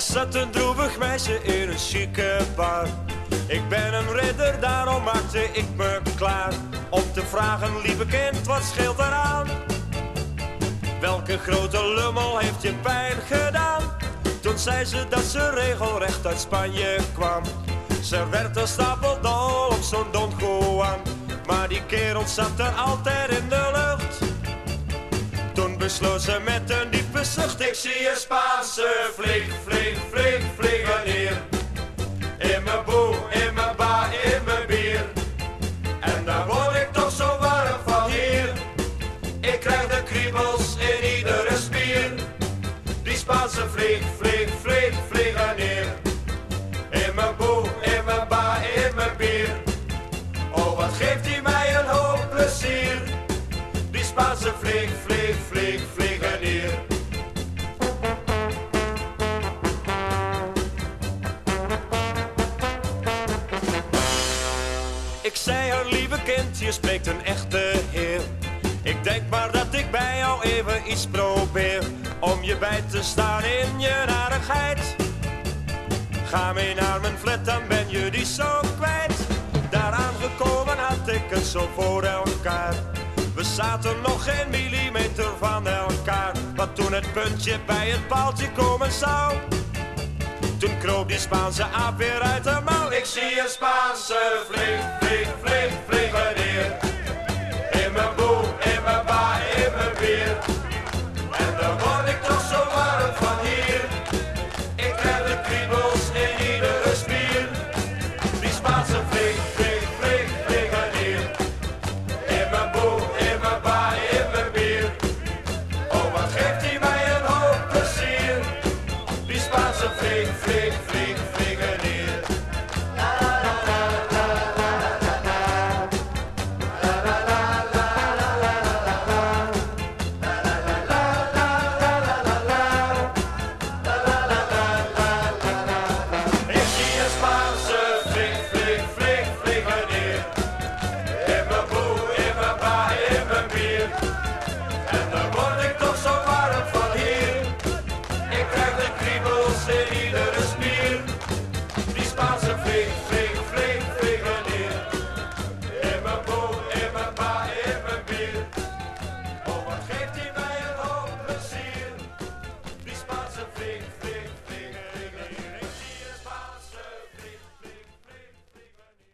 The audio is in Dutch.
zat een droevig meisje in een chique bar. Ik ben een ridder, daarom maakte ik me klaar. Om te vragen, lieve kind, wat scheelt eraan? Welke grote lummel heeft je pijn gedaan? Toen zei ze dat ze regelrecht uit Spanje kwam. Ze werd een stapel dol op zo'n Don. Maar die kerel zat er altijd in de besloot ze met een diepe zucht. Ik zie een Spaanse vlieg, vlieg, vlieg, vliegen hier. In mijn boe, in mijn ba, in mijn bier. En daar word ik toch zo warm van hier. Ik krijg de kriebels in iedere spier. Die Spaanse vlieg, vlieg, vlieg, vliegen neer. In mijn boe, in mijn ba, in mijn bier. Oh, wat geeft hij mij een hoop plezier. Die Spaanse vlieg, vlieg, vlieg, Ik zei haar, lieve kind, je spreekt een echte heer. Ik denk maar dat ik bij jou even iets probeer. Om je bij te staan in je narigheid. Ga mee naar mijn flat, dan ben je die zo kwijt. Daaraan gekomen had ik het zo voor elkaar. We zaten nog geen millimeter van elkaar. Maar toen het puntje bij het paaltje komen zou. Toen kroop die Spaanse aap weer uit de mouw. Ik zie een Spaanse vlieg, vlieg, vlieg, vliegen. Katze flieg, flieg, flieg, flieg.